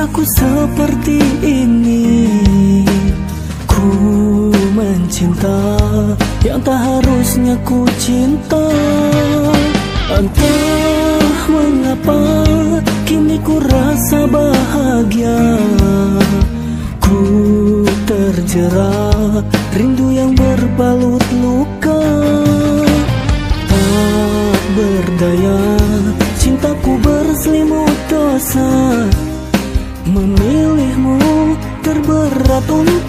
Aku seperti ini. Ku mencinta yang tak harusnya ku cinta. Entah mengapa kini ku rasa bahagia. Ku terjerat rindu yang berbalut luka. Tak berdaya cintaku berselimut dosa. 我不明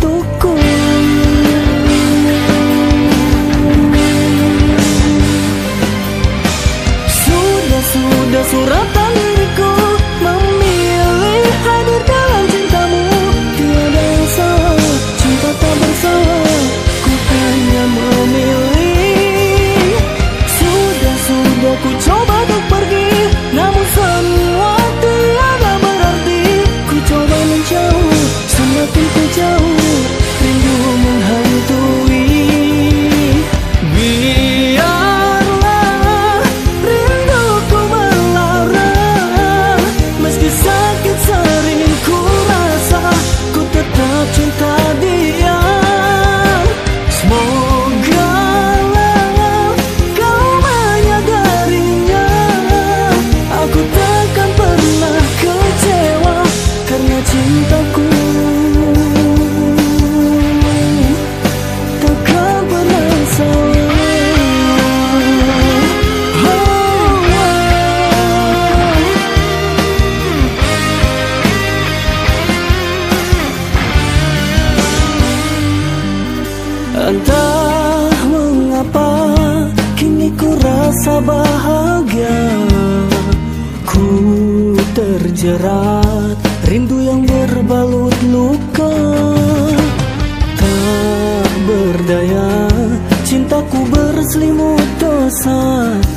dosa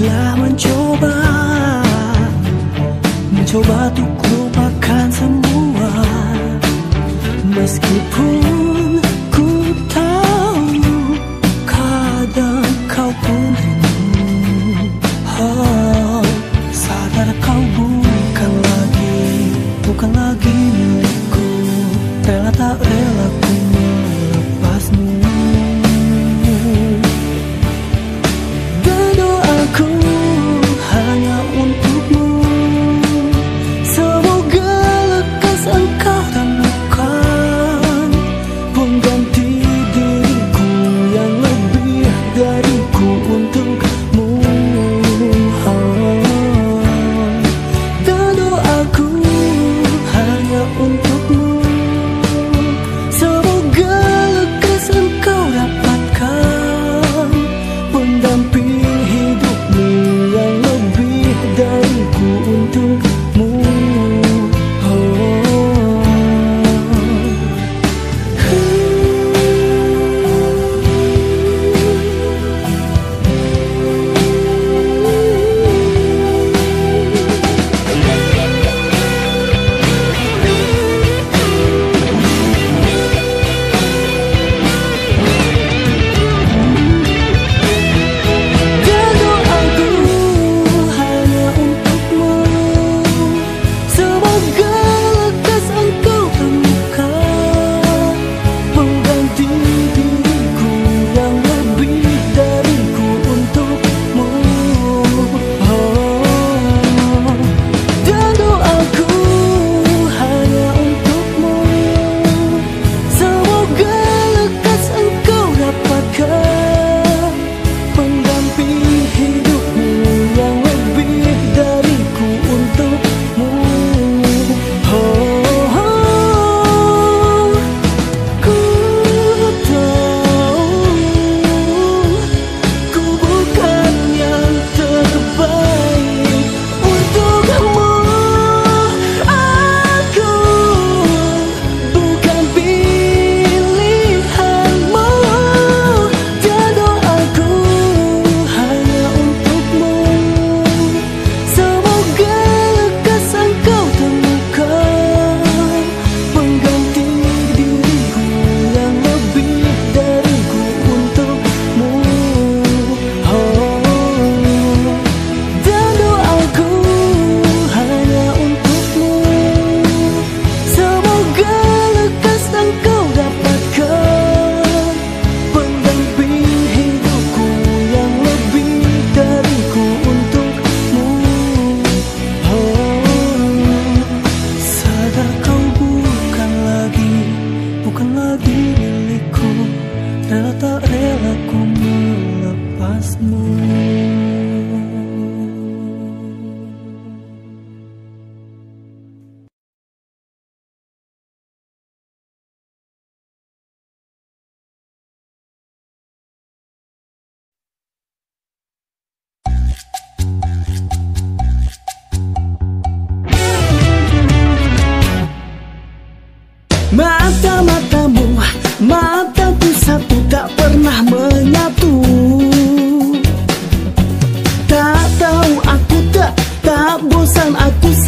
telah mencoba. Mencoba untuk lupakan semua. Meskipun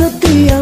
setia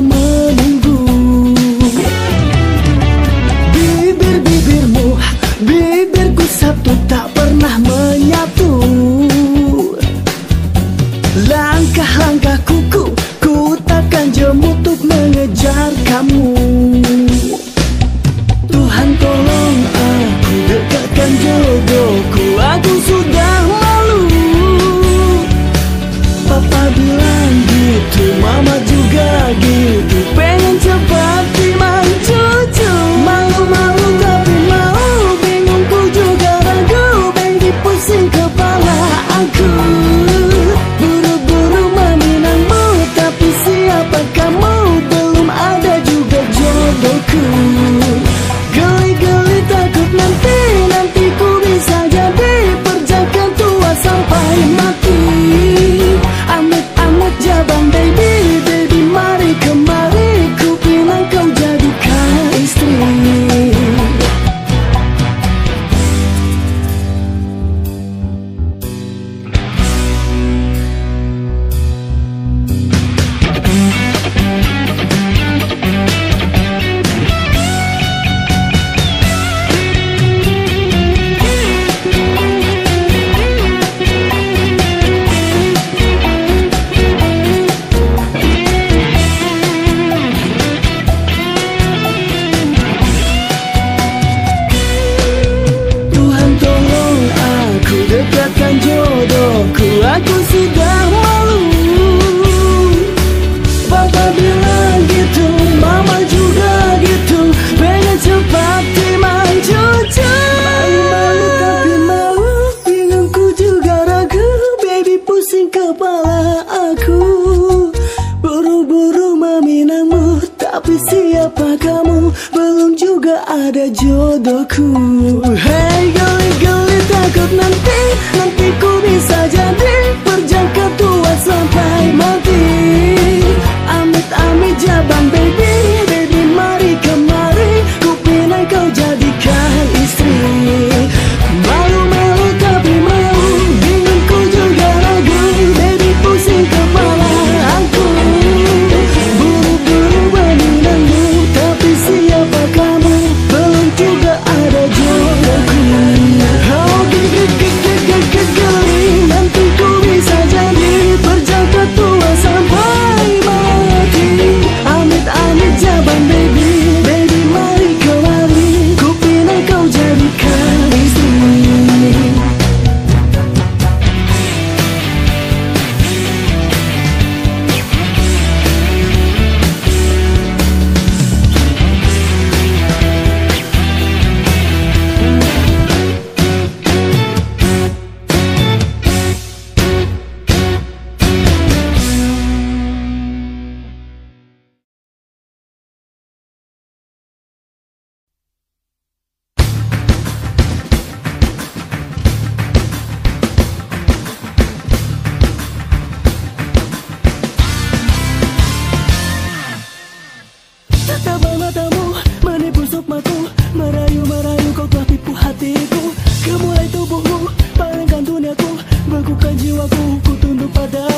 povo do o padrão.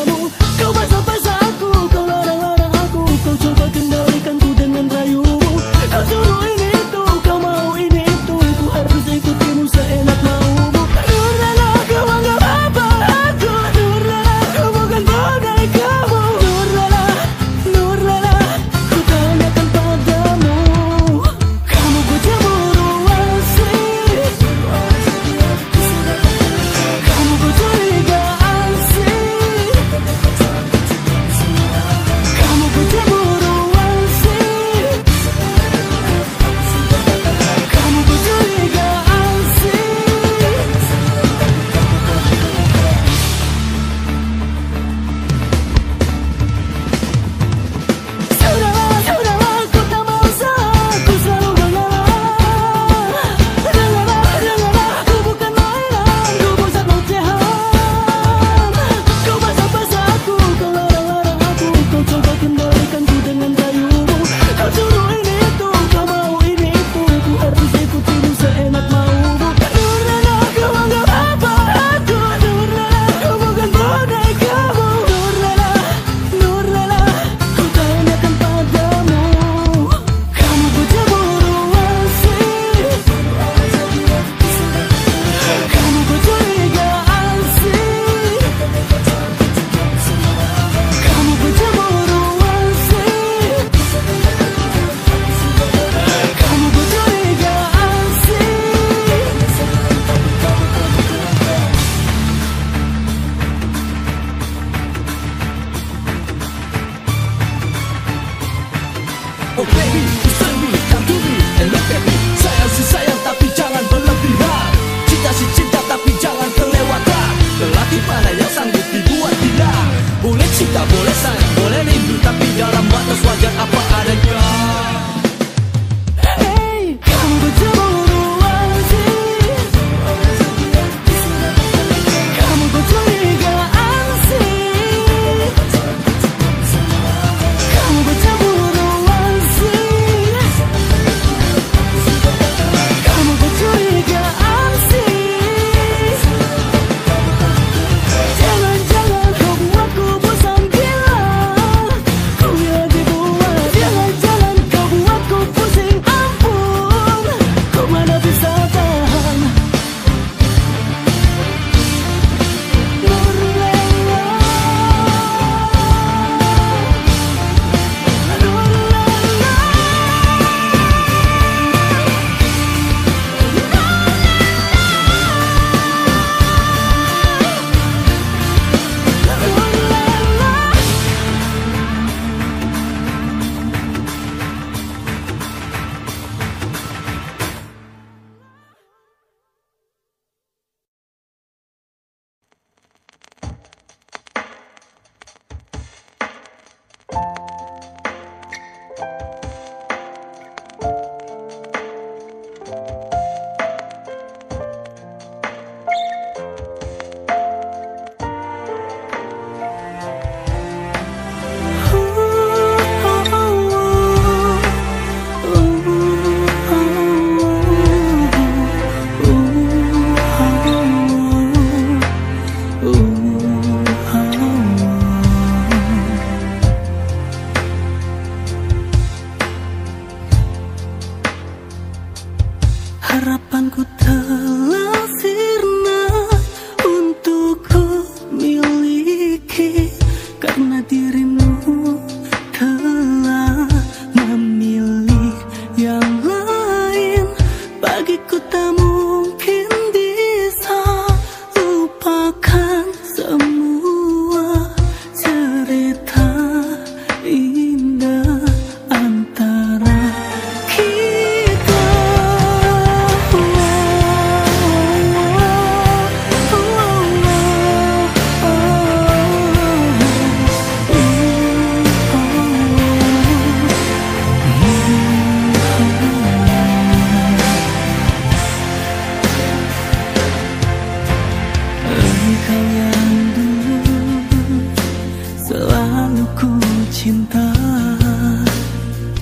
cinta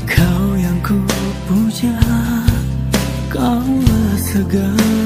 Kau yang ku puja. Kaulah segala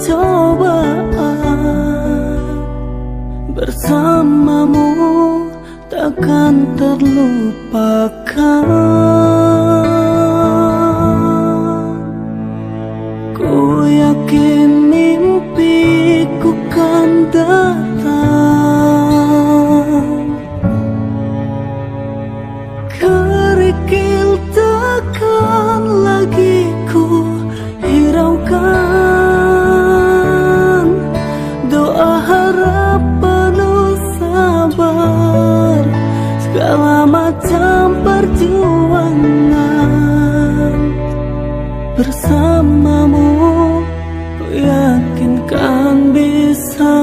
cobaan Bersamamu takkan terlupakan. bersamamu ku yakinkan bisa.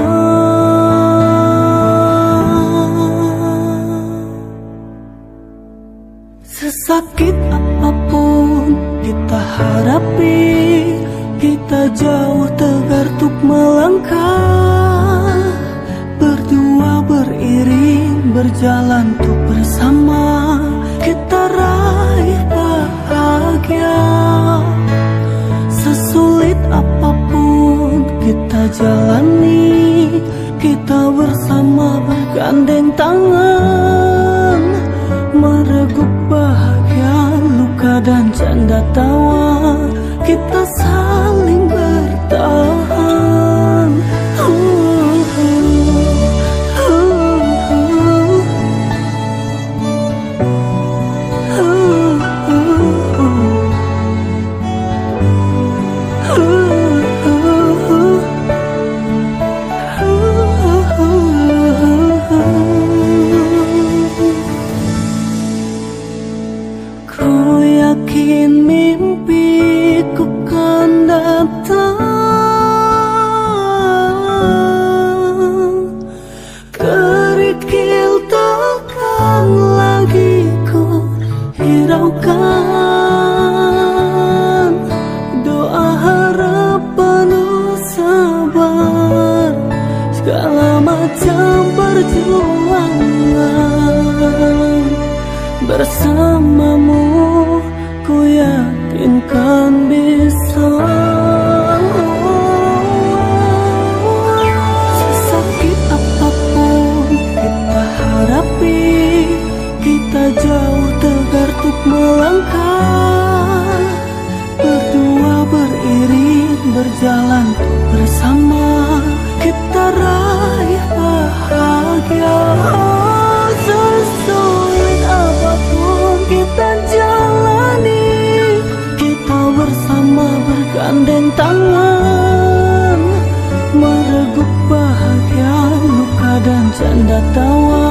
Sesakit apa pun kita harapin kita jauh tegar untuk melangkah. Berdua beriring berjalan untuk bersama kita raih bahagia. jalani. Kita bersama bergandeng tangan mereguk bahagia, luka dan canda tawa. Kita tangan Meregup bahagia luka dan canda tawa